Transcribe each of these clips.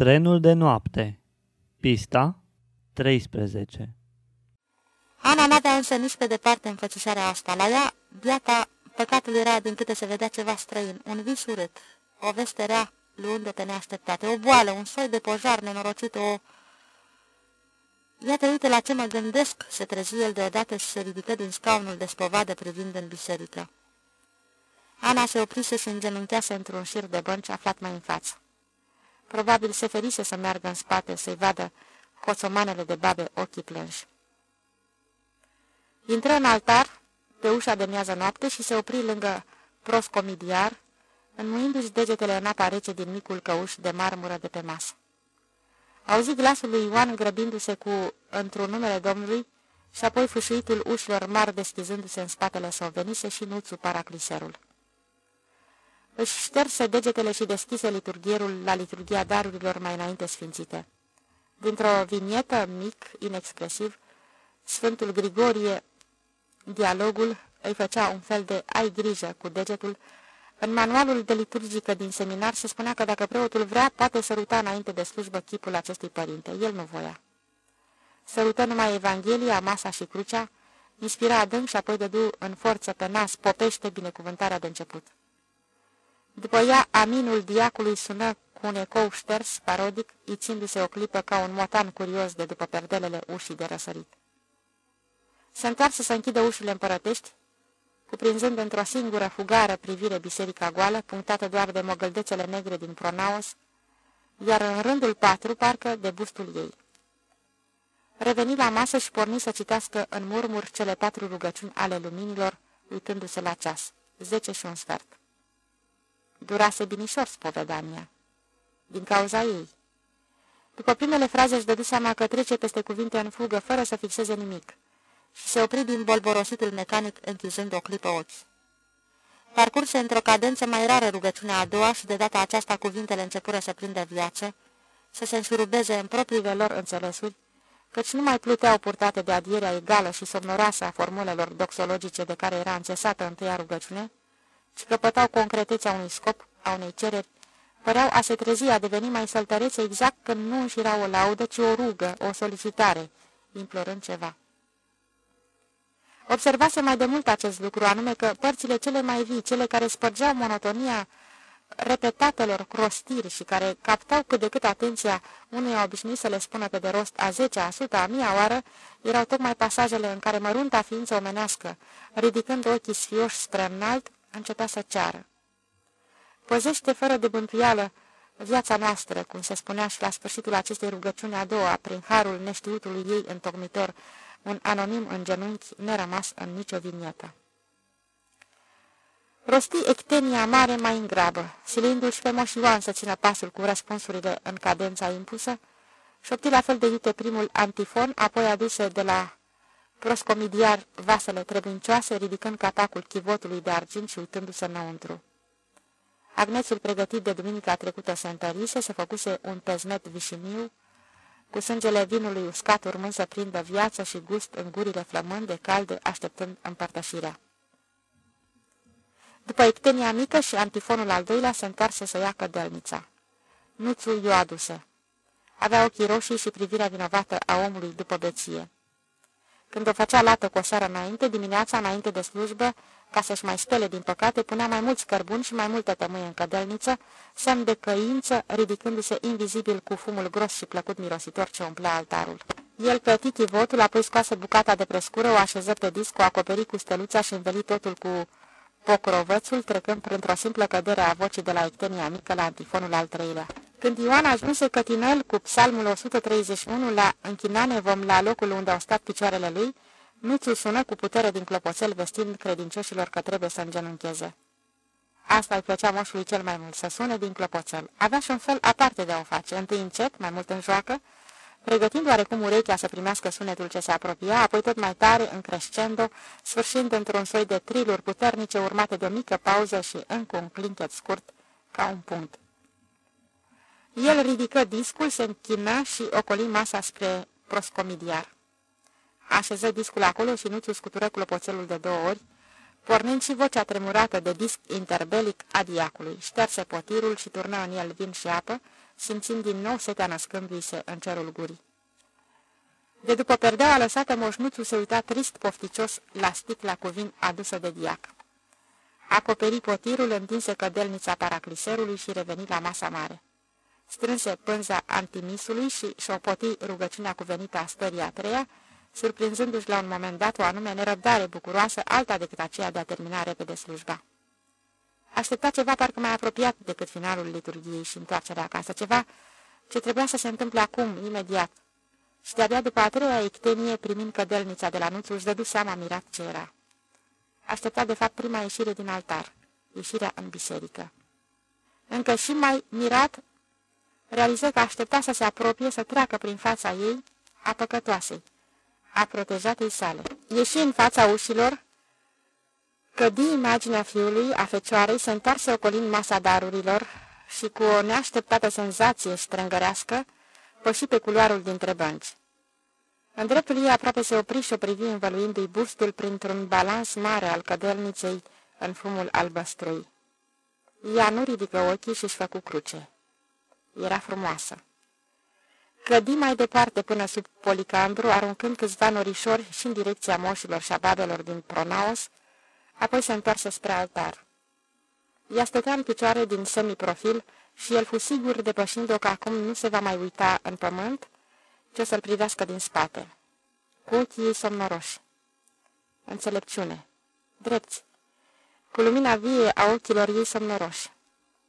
Trenul de noapte Pista 13 Ana n-avea însă nici pe departe înfățișarea asta. La ea, biata, păcatul era din câte se vedea ceva străin, un vis urât, o veste rea, luând pe neașteptate, o boală, un soi de pojar nenorocit, o... Iată, uite la ce mă gândesc, se trezi el deodată și se ridică din scaunul de spovadă privind în biserică. Ana se oprise și îngenunchease într-un șir de bănci aflat mai în față. Probabil se ferise să meargă în spate, să-i vadă hoțomanele de babe ochii plânși. Intră în altar, pe ușa de miază noapte și se opri lângă proscomidiar, înmuindu-și degetele în apa rece din micul căuș de marmură de pe masă. Auzi glasul lui Ioan grăbindu-se cu într-un numele Domnului și apoi fâșuitul ușilor mari deschizându-se în spatele său, venise și nuțul paracliserul. Își șterse degetele și deschise liturghierul la liturghia darurilor mai înainte sfințite. Dintr-o vinietă mic, inexpresiv, Sfântul Grigorie, dialogul, îi făcea un fel de ai grijă cu degetul. În manualul de liturgică din seminar se spunea că dacă preotul vrea, poate săruta înainte de slujbă chipul acestui părinte. El nu voia. Sărută numai Evanghelia, masa și crucea, inspira adânc și apoi dădu în forță pe nas, popește binecuvântarea de început. După ea, aminul diacului sună cu un ecou șters, parodic, ițindu-se o clipă ca un motan curios de după perdelele ușii de răsărit. Se întoarse să închidă ușile împărătești, cuprinzând într-o singură fugară privire biserica goală, punctată doar de mogăldețele negre din pronaos, iar în rândul patru, parcă de bustul ei. Reveni la masă și porni să citească în murmur cele patru rugăciuni ale luminilor, uitându-se la ceas. Zece și un sfert. Durase binișor spovedania. Din cauza ei. După primele fraze își dădu seama că trece peste cuvinte în fugă, fără să fixeze nimic, și se opri din bolborositul mecanic, închizând o clipă ochi. Parcurse într-o cadență mai rară rugăciunea a doua și de data aceasta cuvintele începură să prindă viață, să se înșurubeze în propriile lor înțelesuri, căci nu mai pluteau purtate de adierea egală și somnoroasă a formulelor doxologice de care era încesată întâia rugăciune, ci căpătau concretețea unui scop, a unei cereri, păreau a se trezi, a deveni mai săltărețe exact când nu înșirau o laudă, ci o rugă, o solicitare, implorând ceva. Observase mai de mult acest lucru, anume că părțile cele mai vii, cele care spărgeau monotonia repetatelor crostiri și care captau cât de cât atenția unui obișnuit să le spună pe de rost a zecea, a suta, a mia oară, erau tocmai pasajele în care mărunta ființă omenească, ridicând ochii sfioși spre înalt, începea să ceară. Păzește fără de bântuială viața noastră, cum se spunea și la sfârșitul acestei rugăciuni a doua, prin harul neștiutului ei întocmitor, un anonim în genunchi nerămas în nicio vinietă. Rosti ectenia mare mai în grabă, silindu-și pe Moș Ioan să țină pasul cu răspunsurile în cadența impusă, șopti la fel de iute primul antifon, apoi aduse de la proscomidiar vasele trebuincioase, ridicând capacul chivotului de argint și uitându-se înăuntru. Agnețul pregătit de duminica trecută se întărise, se făcuse un pezmet vișiniu, cu sângele vinului uscat urmând să prindă viață și gust în gurile flămânde, calde, așteptând împărtășirea. După ectenia mică și antifonul al doilea se întoarse să ia cădelnița. Nuțul i-o aduse. Avea ochii roșii și privirea vinovată a omului după beție. Când o făcea lată cu o seară înainte, dimineața înainte de slujbă, ca să-și mai spele din păcate, punea mai mulți cărbuni și mai multă tămâie în cădelniță, semn de căință, ridicându-se invizibil cu fumul gros și plăcut mirositor ce umplea altarul. El plăti chivotul, apoi scoase bucata de prescură, o așeză pe disc, o acoperi cu steluța și înveli totul cu pocrovățul, trecând printr-o simplă cădere a vocii de la ectenia mică la antifonul al treilea. Când Ioan ajunse cătinăl cu psalmul 131 la închinane vom la locul unde au stat picioarele lui, Nuțul sună cu putere din clopoțel vestind credincioșilor că trebuie să îngenuncheze. Asta îi plăcea moșului cel mai mult, să sune din clopoțel. Avea și un fel aparte de a o face, întâi încet, mai mult în joacă, pregătind oarecum urechea să primească sunetul ce se apropia, apoi tot mai tare, în crescendo, sfârșind într-un soi de triluri puternice urmate de o mică pauză și încă un clinchet scurt, ca un punct. El ridică discul, se închina și ocoli masa spre proscomidiar. Așeză discul acolo și nu-ți scutură clopoțelul de două ori, pornind și vocea tremurată de disc interbelic a diacului. Șterse potirul și turnă în el vin și apă, simțind din nou setea născându-i se în cerul gurii. De după perdeaua lăsată, moșnuțul se uita trist pofticios la sticla cu vin adusă de diac. Acoperi potirul, întinse cădelnița paracliserului și reveni la masa mare. Strânse pânza antimisului și șopoti rugăciunea cuvenită a stării a treia, surprinzându-și la un moment dat o anume nerăbdare bucuroasă, alta decât aceea de a termina repede slujba. Aștepta ceva parcă mai apropiat decât finalul liturgiei și întoarcerea acasă, ceva ce trebuia să se întâmple acum, imediat. Și de-abia după a treia ictenie, primind cădelnița de la nuțul, își dădu seama mirat ce era. Aștepta de fapt prima ieșire din altar, ieșirea în biserică. Încă și mai mirat, realiză că aștepta să se apropie, să treacă prin fața ei, a păcătoasei, a protejatei sale. Ieși în fața ușilor, cădi imaginea fiului, a fecioarei, se întoarse ocolind masa darurilor și cu o neașteptată senzație strângărească, păși pe culoarul dintre bănci. În dreptul ei aproape se opri și o privi învăluindu-i bustul printr-un balans mare al cădelniței în fumul albăstrui. Ea nu ridică ochii și-și făcu cruce. Era frumoasă. Clădi mai departe până sub policandru, aruncând câțiva norișori și în direcția moșilor și a babelor din Pronaos, apoi se întoarse spre altar. Ea stătea în picioare din semiprofil și el fu sigur, depășind-o că acum nu se va mai uita în pământ, ce să-l privească din spate, cu ochii ei somnoroși. Înțelepciune. Drepți. Cu lumina vie a ochilor ei somnoroși.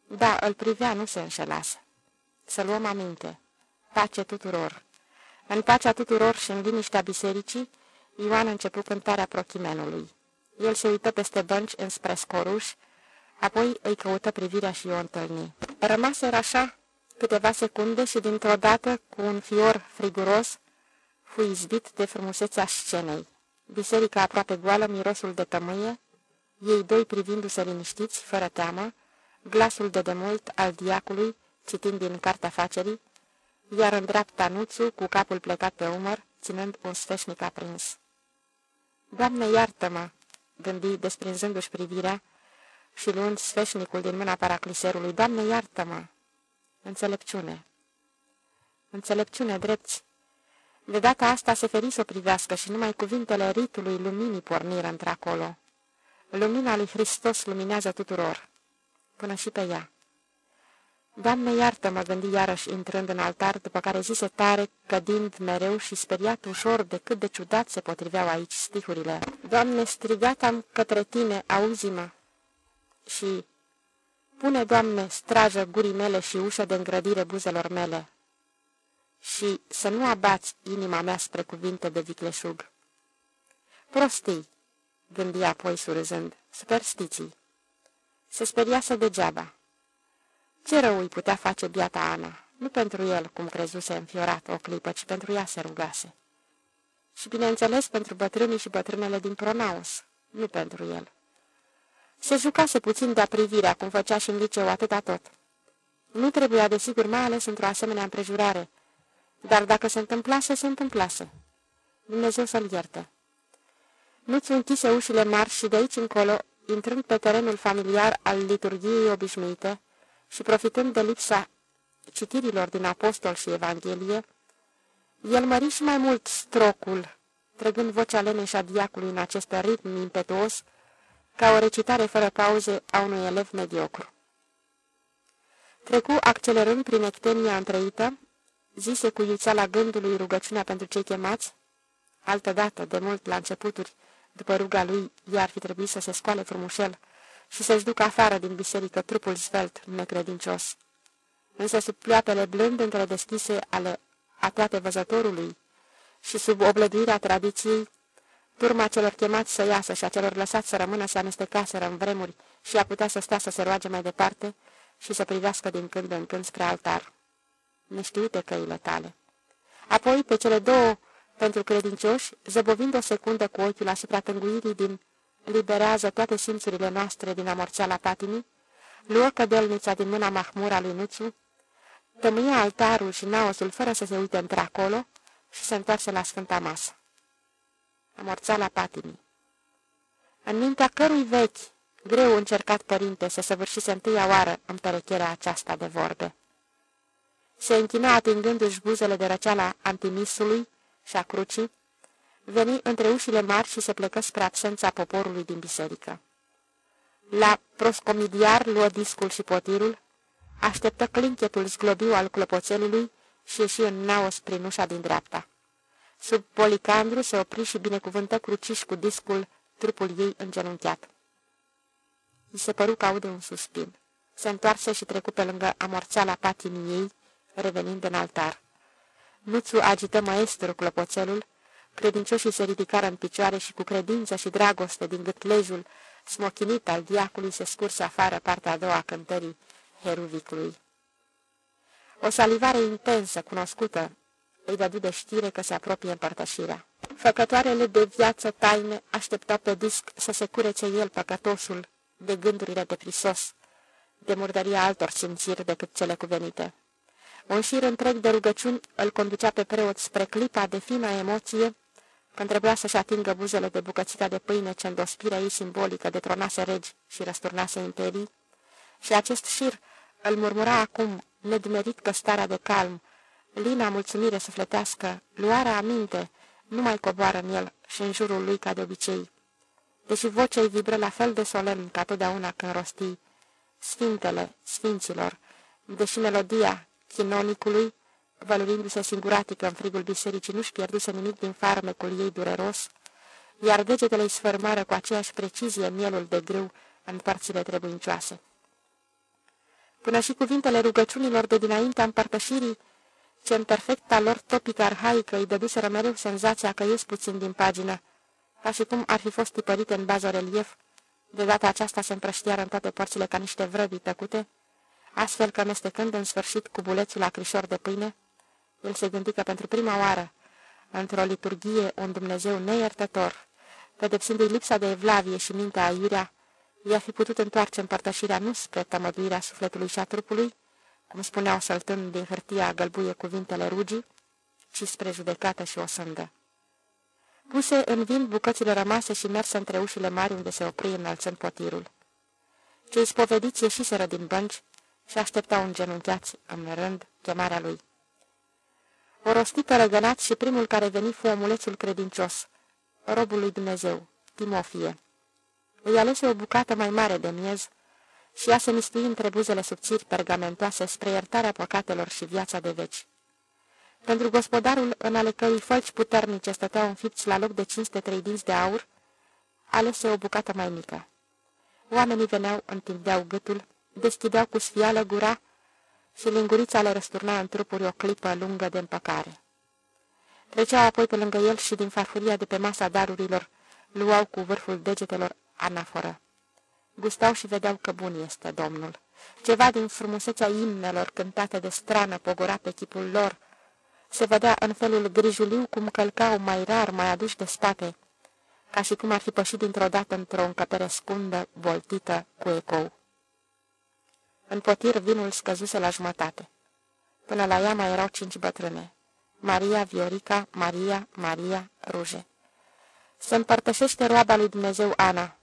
Da, îl privea, nu se înșelase. Să luăm aminte pace tuturor. În pacea tuturor și în liniștea bisericii, Ioan începu cântarea prochimenului. El se uită peste bănci înspre scoruș, apoi îi căută privirea și o întâlni. Rămaseră așa câteva secunde și dintr-o dată, cu un fior friguros, fu izbit de frumusețea scenei. Biserica aproape goală, mirosul de tămâie, ei doi privindu-se liniștiți, fără teamă, glasul de demult al diacului, citind din cartea facerii, iar în dreapta nuțul, cu capul plecat pe umăr, ținând un sfeșnic aprins. Doamne, iartă-mă!" gândi, desprinzându-și privirea și luând sfeșnicul din mâna paracliserului. Doamne, iartă-mă! Înțelepciune! Înțelepciune, drepți! De data asta se feri să o privească și numai cuvintele ritului luminii porniră într-acolo. Lumina lui Hristos luminează tuturor, până și pe ea. Doamne, iartă-mă, gândi iarăși intrând în altar, după care zise tare, cădind mereu și speriat ușor de cât de ciudat se potriveau aici stihurile. Doamne, strigat am către tine, auzi-mă! Și, pune, Doamne, strajă gurii mele și ușă de îngrădire buzelor mele. Și să nu abați inima mea spre cuvinte de vicleșug. Prostii, gândi apoi surâzând, superstiții. Se speriase degeaba. Ce rău îi putea face biata Ana? Nu pentru el, cum crezuse înfiorat o clipă, ci pentru ea se rugase. Și, bineînțeles, pentru bătrânii și bătrânele din Pronaus, nu pentru el. Se jucase puțin de-a privirea, cum făcea și în liceu atâta tot. Nu trebuia, desigur, mai ales într-o asemenea împrejurare, dar dacă se întâmplase, se întâmplase. Dumnezeu să-l ierte. Nu-ți închise ușile mari și de aici încolo, intrând pe terenul familiar al liturgiei obișnuite, și profitând de lipsa citirilor din Apostol și Evanghelie, el mări și mai mult strocul, trăgând vocea leneșa diacului în acest ritm impetuos, ca o recitare fără pauze a unui elev mediocru. Trecu accelerând prin ectenia întreită, zise cu iuțeala gândului rugăciunea pentru cei chemați, altădată, de mult la începuturi, după ruga lui, i-ar fi trebuit să se scoale frumușel, și să-și ducă afară din biserică trupul zvelt, necredincios. Însă sub pleoapele blând deschise ale toate văzătorului și sub oblăduirea tradiției, turma celor chemați să iasă și a celor lăsați să rămână se amestecaseră în vremuri și a putea să stea să se roage mai departe și să privească din când în când spre altar. Neștiute căile tale. Apoi, pe cele două, pentru credincioși, zăbovind o secundă cu ochiul asupra tânguirii din liberează toate simțurile noastre din amorțeala patimii, luă cădelnița din mâna mahmura lui Nuțu, tămâia altarul și naosul fără să se uite într-acolo și se întoarce la Sfânta Masă. Amorțeala patimii. În mintea cărui vechi, greu încercat părinte se săvârșise întâia oară împerecherea aceasta de vorbe. Se închina atingându-și buzele de răceala antimisului și a crucii, veni între ușile mari și se plecă spre absența poporului din biserică. La proscomidiar luă discul și potirul, așteptă clinchetul zglobiu al clopoțelului și ieși în naos prin ușa din dreapta. Sub policandru se opri și binecuvântă cruciș cu discul trupul ei îngenunchiat. I se păru că aude un suspin. Se întoarse și trecu pe lângă amorțeala patimii ei, revenind în altar. Nuțu agită maestru clopoțelul, credincioșii se ridicară în picioare și cu credință și dragoste din gâtlejul smochinit al diacului se scurse afară partea a doua a cântării heruvicului. O salivare intensă, cunoscută, îi dădu de știre că se apropie împărtășirea. Făcătoarele de viață taine așteptau pe disc să se curețe el păcătosul de gândurile de prisos, de murdăria altor simțiri decât cele cuvenite. Un șir întreg de rugăciuni îl conducea pe preot spre clipa de fină emoție, când trebuia să-și atingă buzele de bucățica de pâine ce îndospirea ei simbolică detronase regi și răsturnase imperii, și acest șir îl murmura acum, nedmerit că starea de calm, lina mulțumire sufletească, luarea aminte, nu mai coboară în el și în jurul lui ca de obicei. Deși vocea îi vibră la fel de solemn ca totdeauna când rosti Sfintele, Sfinților, deși melodia chinonicului, vălurindu-se singuratică în frigul bisericii, nu-și pierduse nimic din farmecul ei dureros, iar degetele îi sfărmară cu aceeași precizie mielul de grâu în părțile trebuincioase. Până și cuvintele rugăciunilor de dinaintea împărtășirii, ce în perfecta lor topică arhaică îi dăduseră mereu senzația că ies puțin din pagină, ca și cum ar fi fost tipărite în bază relief, de data aceasta se împrăștiară în toate părțile ca niște vrăbi tăcute, astfel că amestecând în sfârșit cu bulețul acrișor de pâine, el se gândi că pentru prima oară, într-o liturghie, un Dumnezeu neiertător, pedepsindu-i lipsa de evlavie și mintea aiurea, i-a fi putut întoarce împărtășirea nu spre tămăduirea sufletului și a trupului, cum spuneau săltând din hârtia gălbuie cuvintele rugii, ci spre judecată și o sândă. Puse în vin bucățile rămase și merse între ușile mari unde se opri înălțând potirul. Cei spovediți ieșiseră din bănci și așteptau îngenunchiați în rând chemarea lui. O rosti răgănat și primul care veni fu omulețul credincios, robul lui Dumnezeu, Timofie. Îi alese o bucată mai mare de miez și ea se mistui între buzele subțiri pergamentoase spre iertarea păcatelor și viața de veci. Pentru gospodarul, în ale cărui fălci puternice stăteau înfipți la loc de cinste trei dinți de aur, alese o bucată mai mică. Oamenii veneau, întindeau gâtul, deschideau cu sfială gura și lingurița le răsturna în trupuri o clipă lungă de împăcare. Treceau apoi pe lângă el și din farfuria de pe masa darurilor luau cu vârful degetelor anaforă. Gustau și vedeau că bun este Domnul. Ceva din frumusețea imnelor cântate de strană pogora pe chipul lor. Se vedea în felul grijuliu cum călcau mai rar, mai aduși de spate, ca și cum ar fi pășit dintr-o dată într-o încăpere scundă, boltită, cu ecou. În potir vinul scăzuse la jumătate. Până la ea mai erau cinci bătrâne. Maria, Viorica, Maria, Maria, Ruge. Se împărtășește roaba lui Dumnezeu Ana.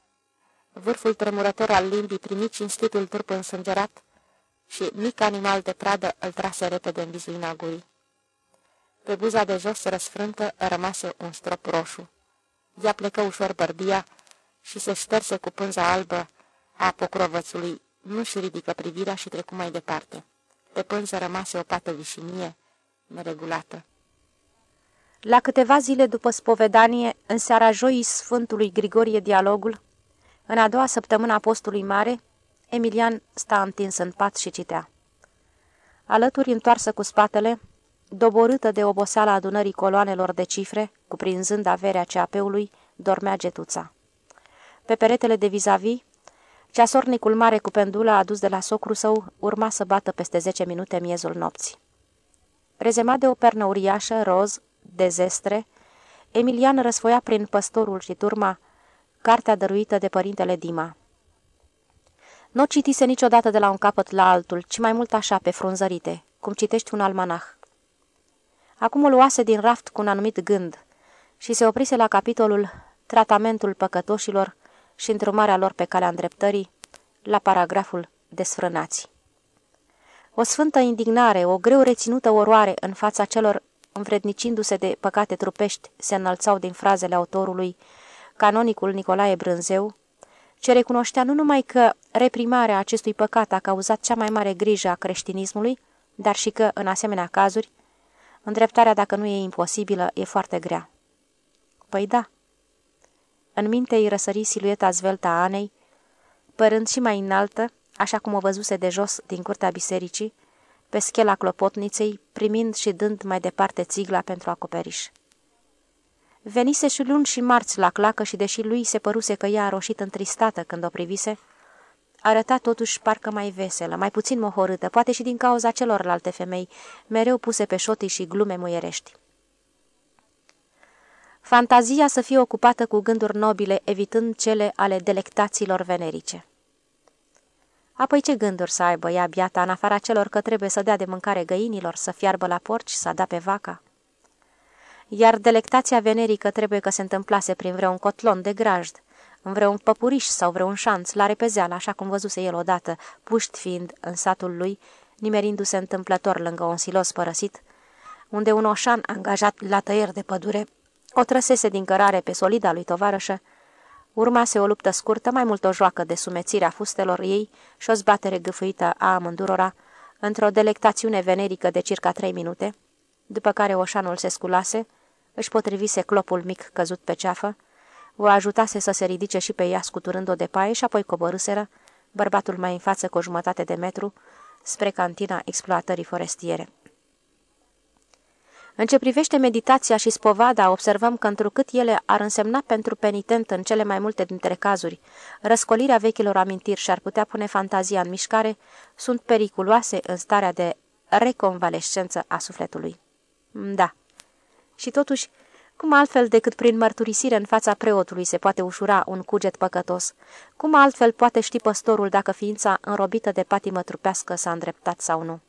Vârful tremurător al limbii primi cinstitul trup însângerat și mic animal de pradă îl trase repede în vizuina gurii. Pe buza de jos răsfrântă rămase un strop roșu. Ea plecă ușor bărbia și se șterse cu pânza albă a pocrovățului nu-și ridică privirea și trecu mai departe. Pe pânză rămase o pată vișinie, neregulată. La câteva zile după spovedanie, în seara joii Sfântului Grigorie Dialogul, în a doua săptămână a postului mare, Emilian sta întins în pat și citea. Alături, întoarsă cu spatele, doborâtă de oboseala adunării coloanelor de cifre, cuprinzând averea ceapeului, dormea getuța. Pe peretele de vis-a-vis, -vis, Ceasornicul mare cu pendula adus de la socru său urma să bată peste zece minute miezul nopții. Rezemat de o pernă uriașă, roz, de zestre, Emilian răsfoia prin păstorul și turma cartea dăruită de părintele Dima. Nu citise niciodată de la un capăt la altul, ci mai mult așa, pe frunzărite, cum citești un almanah. Acum o luase din raft cu un anumit gând și se oprise la capitolul Tratamentul păcătoșilor și îndrumarea lor pe calea îndreptării, la paragraful desfrânați. O sfântă indignare, o greu reținută oroare în fața celor învrednicindu-se de păcate trupești, se înălțau din frazele autorului, canonicul Nicolae Brânzeu, ce recunoștea nu numai că reprimarea acestui păcat a cauzat cea mai mare grijă a creștinismului, dar și că, în asemenea cazuri, îndreptarea, dacă nu e imposibilă, e foarte grea. Păi da. În minte îi răsări silueta zveltă a Anei, părând și mai înaltă, așa cum o văzuse de jos din curtea bisericii, pe schela clopotniței, primind și dând mai departe țigla pentru acoperiș. Venise și luni și marți la clacă și deși lui se păruse că ea a roșit întristată când o privise, arăta totuși parcă mai veselă, mai puțin mohorâtă, poate și din cauza celorlalte femei, mereu puse pe șotii și glume muierești. Fantazia să fie ocupată cu gânduri nobile, evitând cele ale delectațiilor venerice. Apoi ce gânduri să aibă ea biata, în afara celor că trebuie să dea de mâncare găinilor, să fiarbă la porci, să da pe vaca? Iar delectația venerică trebuie că se întâmplase prin vreun cotlon de grajd, în vreun păpuriș sau vreun șanț, la repezeală, așa cum văzuse el odată, puști fiind în satul lui, nimerindu-se întâmplător lângă un silos părăsit, unde un oșan angajat la tăieri de pădure o trăsese din cărare pe solida lui tovarășă, urmase o luptă scurtă, mai mult o joacă de sumețire a fustelor ei și o zbatere gâfâită a amândurora, într-o delectațiune venerică de circa trei minute, după care oșanul se sculase, își potrivise clopul mic căzut pe ceafă, o ajutase să se ridice și pe ea scuturând-o de paie și apoi coborâseră, bărbatul mai în față cu o jumătate de metru, spre cantina exploatării forestiere. În ce privește meditația și spovada, observăm că întrucât ele ar însemna pentru penitent în cele mai multe dintre cazuri, răscolirea vechilor amintiri și ar putea pune fantazia în mișcare, sunt periculoase în starea de reconvalescență a sufletului. Da. Și totuși, cum altfel decât prin mărturisire în fața preotului se poate ușura un cuget păcătos? Cum altfel poate ști păstorul dacă ființa înrobită de patimă trupească s-a îndreptat sau nu?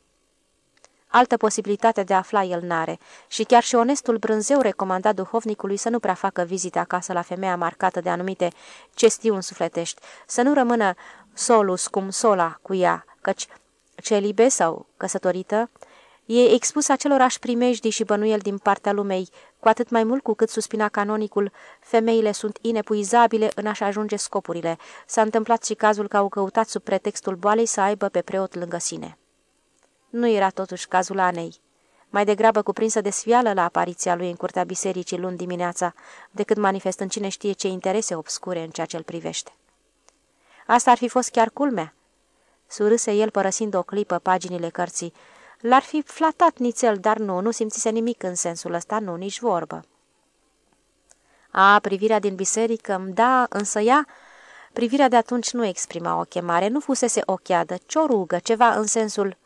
Altă posibilitate de a afla el n-are și chiar și onestul brânzeu recomanda duhovnicului să nu prea facă vizite acasă la femeia marcată de anumite cestiuni sufletești, să nu rămână solus cum sola cu ea, căci celibe sau căsătorită, e expus acelorași primejdii și bănuiel din partea lumei, cu atât mai mult cu cât suspina canonicul, femeile sunt inepuizabile în a-și ajunge scopurile. S-a întâmplat și cazul că au căutat sub pretextul boalei să aibă pe preot lângă sine. Nu era totuși cazul Anei. Mai degrabă cuprinsă de sfială la apariția lui în curtea bisericii luni dimineața, decât manifestând cine știe ce interese obscure în ceea ce îl privește. Asta ar fi fost chiar culmea. Surâse el părăsind o clipă paginile cărții. L-ar fi flatat nițel, dar nu, nu simțise nimic în sensul ăsta, nu, nici vorbă. A, privirea din biserică, da, însă ea... Privirea de atunci nu exprima o chemare, nu fusese o cheadă, ci o rugă, ceva în sensul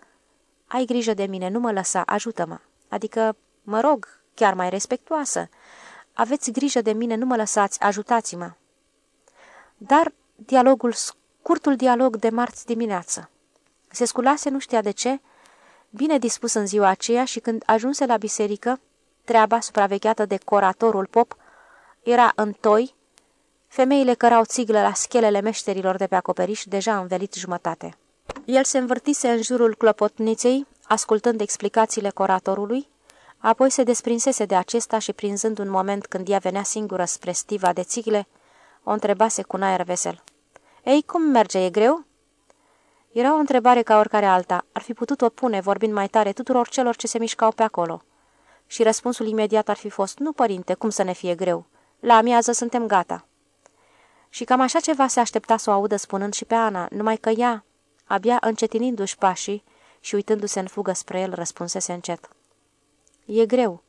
ai grijă de mine, nu mă lăsa, ajută-mă. Adică, mă rog, chiar mai respectuoasă. Aveți grijă de mine, nu mă lăsați, ajutați-mă. Dar dialogul, scurtul dialog de marți dimineață. Se sculase, nu știa de ce, bine dispus în ziua aceea și când ajunse la biserică, treaba supravegheată de coratorul pop era în toi, femeile cărau țiglă la schelele meșterilor de pe acoperiș, deja învelit jumătate. El se învârtise în jurul clopotniței, ascultând explicațiile coratorului, apoi se desprinsese de acesta și, prinzând un moment când ea venea singură spre stiva de țigle, o întrebase cu un aer vesel. Ei, cum merge, e greu?" Era o întrebare ca oricare alta. Ar fi putut-o pune, vorbind mai tare, tuturor celor ce se mișcau pe acolo. Și răspunsul imediat ar fi fost, nu, părinte, cum să ne fie greu? La amiază suntem gata." Și cam așa ceva se aștepta să o audă spunând și pe Ana, numai că ea, Abia încetinindu-și pașii și uitându-se în fugă spre el, răspunsese încet. E greu."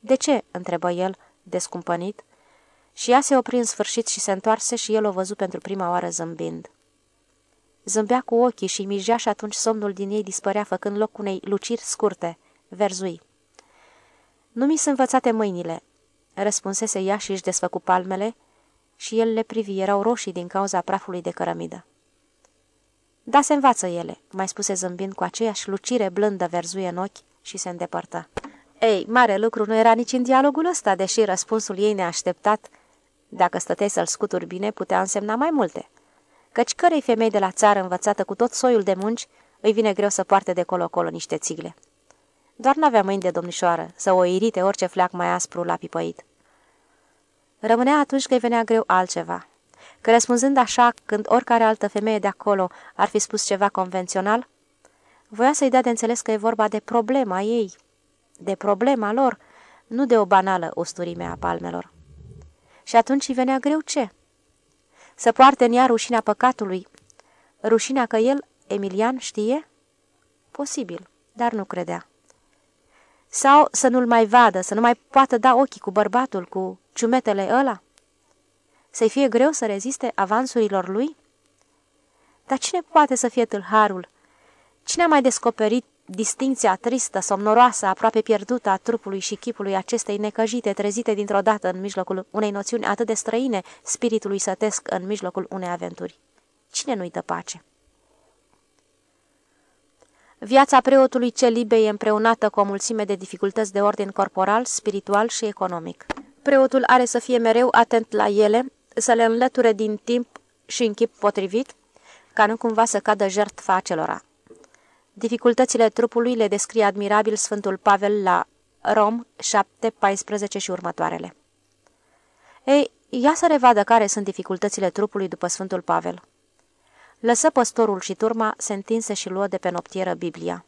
De ce?" întrebă el, descumpănit, și ea se opri în sfârșit și se întoarse și el o văzu pentru prima oară zâmbind. Zâmbea cu ochii și mijea și atunci somnul din ei dispărea făcând loc unei luciri scurte, verzui. Nu mi sunt învățate mâinile," răspunsese ea și își desfăcu palmele și el le privi, erau roșii din cauza prafului de cărămidă. Da, se învață ele," mai spuse zâmbind cu aceeași lucire blândă verzuie în ochi și se îndepărtă. Ei, mare lucru nu era nici în dialogul ăsta, deși răspunsul ei neașteptat Dacă stăteai să-l scuturi bine, putea însemna mai multe. Căci cărei femei de la țară învățată cu tot soiul de munci, îi vine greu să poarte de colo-colo niște țigle. Doar n-avea mâini de domnișoară, să o irite orice fleac mai aspru la pipăit. Rămânea atunci că îi venea greu altceva. Că răspunzând așa, când oricare altă femeie de acolo ar fi spus ceva convențional, voia să-i dea de înțeles că e vorba de problema ei, de problema lor, nu de o banală usturime a palmelor. Și atunci îi venea greu ce? Să poarte în ea rușinea păcatului, rușinea că el, Emilian, știe? Posibil, dar nu credea. Sau să nu-l mai vadă, să nu mai poată da ochii cu bărbatul, cu ciumetele ăla? Să-i fie greu să reziste avansurilor lui? Dar cine poate să fie tâlharul? Cine a mai descoperit distinția tristă, somnoroasă, aproape pierdută a trupului și chipului acestei necăjite, trezite dintr-o dată în mijlocul unei noțiuni atât de străine spiritului sătesc în mijlocul unei aventuri? Cine nu-i dă pace? Viața preotului celibe e împreunată cu o mulțime de dificultăți de ordin corporal, spiritual și economic. Preotul are să fie mereu atent la ele, să le înlăture din timp și în chip potrivit, ca nu cumva să cadă jertfa acelora. Dificultățile trupului le descrie admirabil Sfântul Pavel la Rom 7, 14 și următoarele. Ei, ia să revadă care sunt dificultățile trupului după Sfântul Pavel. Lăsă păstorul și turma, se întinse și luă de pe noptieră Biblia.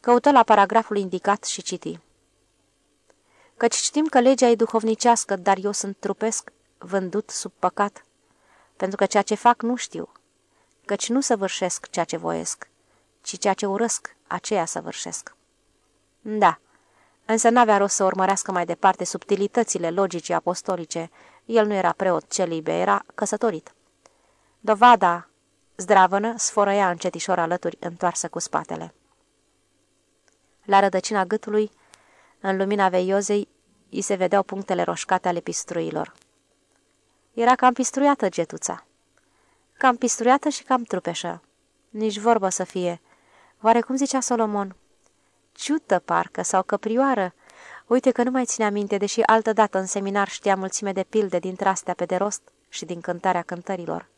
Căută la paragraful indicat și citi. Căci știm că legea e duhovnicească, dar eu sunt trupesc, vândut sub păcat, pentru că ceea ce fac nu știu, căci nu săvârșesc ceea ce voiesc, ci ceea ce urăsc, aceea săvârșesc. Da, însă n-avea rost să urmărească mai departe subtilitățile logicii apostolice. El nu era preot celibe, era căsătorit. Dovada zdravănă sfărăia încetișor alături, întoarsă cu spatele. La rădăcina gâtului, în lumina veiozei, îi se vedeau punctele roșcate ale pistruilor. Era cam pistruiată getuța. Cam pistruiată și cam trupeșă. Nici vorbă să fie. Oare cum zicea Solomon? Ciută, parcă, sau căprioară. Uite că nu mai ține aminte, deși altădată în seminar știa mulțime de pilde dintre astea pe de rost și din cântarea cântărilor.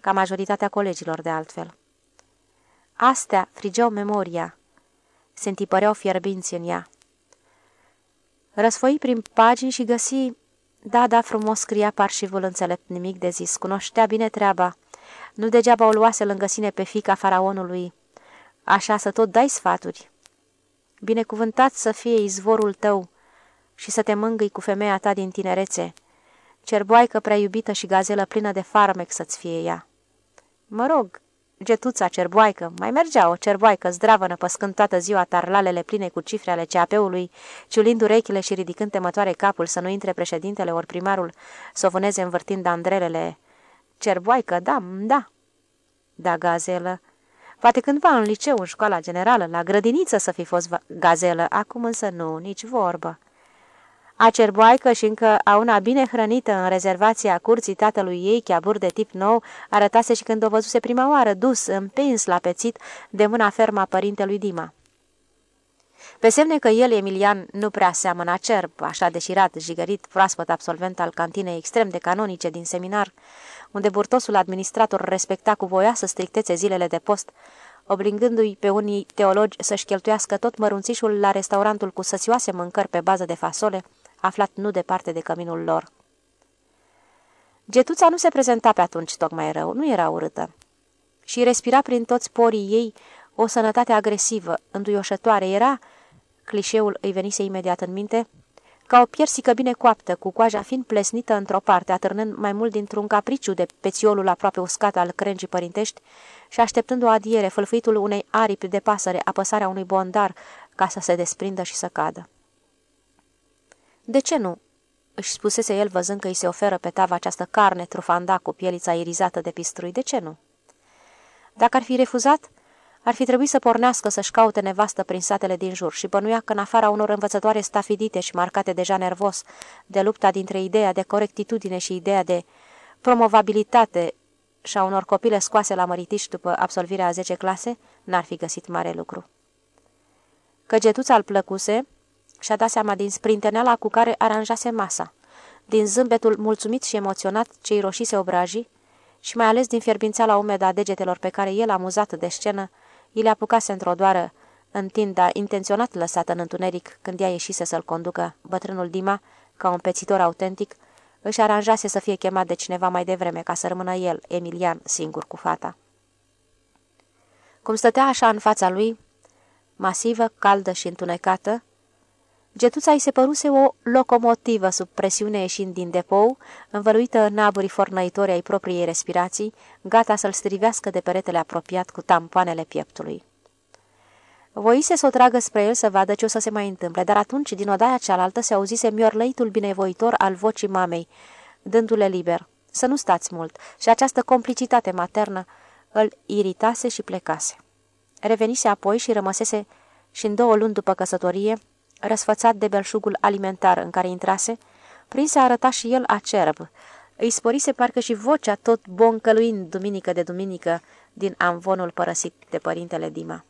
Ca majoritatea colegilor, de altfel. Astea frigeau memoria. Se întipăreau fierbinți în ea. Răsfoi prin pagini și găsi... Da, da, frumos scria parșivul înțelept, nimic de zis. Cunoștea bine treaba. Nu degeaba o luase lângă sine pe fica faraonului. Așa să tot dai sfaturi. Binecuvântat să fie izvorul tău și să te mângâi cu femeia ta din tinerețe. Cerboaică prea iubită și gazelă plină de farmec să-ți fie ea. Mă rog, getuța cerboaică, mai mergea o cerboaică zdravă năpăscând toată ziua tarlalele pline cu cifre ale CAP-ului, ciulind urechile și ridicând temătoare capul să nu intre președintele ori primarul, să o vâneze învârtind andrelele. Cerboaică, da, da. Da, gazelă. Poate cândva în liceu, în școala generală, la grădiniță să fi fost gazelă, acum însă nu, nici vorbă. A cerboaică și încă a una bine hrănită în rezervația curții tatălui ei, chiabur de tip nou, arătase și când o văzuse prima oară, dus, împins la pețit, de mâna fermă a părintelui Dima. Pe semne că el, Emilian, nu prea seamănă cerb, așa deșirat, jigărit, proaspăt absolvent al cantinei extrem de canonice din seminar, unde burtosul administrator respecta cu voioasă strictețe zilele de post, obligându-i pe unii teologi să-și cheltuiască tot mărunțișul la restaurantul cu săsioase mâncări pe bază de fasole, aflat nu departe de căminul lor. Getuța nu se prezenta pe atunci tocmai rău, nu era urâtă. Și respira prin toți porii ei o sănătate agresivă, înduioșătoare. Era, clișeul îi venise imediat în minte, ca o piersică bine coaptă, cu coaja fiind plesnită într-o parte, atârnând mai mult dintr-un capriciu de pețiolul aproape uscat al crengii părintești și așteptând o adiere, fâlfâitul unei aripi de pasăre, apăsarea unui bondar, ca să se desprindă și să cadă. De ce nu?" își spusese el văzând că îi se oferă pe tavă această carne trufanda cu pielița irizată de pistrui. De ce nu? Dacă ar fi refuzat, ar fi trebuit să pornească să-și caute nevastă prin satele din jur și bănuia că în afara unor învățătoare stafidite și marcate deja nervos de lupta dintre ideea de corectitudine și ideea de promovabilitate și a unor copile scoase la măritiș după absolvirea a 10 clase, n-ar fi găsit mare lucru. Căgetuța îl plăcuse și-a dat seama din sprinteneala cu care aranjase masa. din zâmbetul mulțumit și emoționat ce-i roșise obrajii, și mai ales din fierbințeala umedă a degetelor pe care el, amuzat de scenă, îi le apucase într-o doară în tinda intenționat lăsată în întuneric când ea ieșise să-l conducă, bătrânul Dima, ca un pețitor autentic, își aranjase să fie chemat de cineva mai devreme ca să rămână el, Emilian, singur cu fata. Cum stătea așa în fața lui, masivă, caldă și întunecată, Getuța îi se păruse o locomotivă sub presiune ieșind din depou, învăluită în naburii fornăitori ai propriei respirații, gata să-l strivească de peretele apropiat cu tampoanele pieptului. Voise să o tragă spre el să vadă ce o să se mai întâmple, dar atunci, din odaia cealaltă, se auzise miorlăitul binevoitor al vocii mamei, dându-le liber. Să nu stați mult, și această complicitate maternă îl iritase și plecase. Revenise apoi și rămăsese și în două luni după căsătorie, răsfățat de belșugul alimentar în care intrase, prinse arăta și el acerb. Îi sporise parcă și vocea tot boncăluind duminică de duminică din amvonul părăsit de părintele Dima.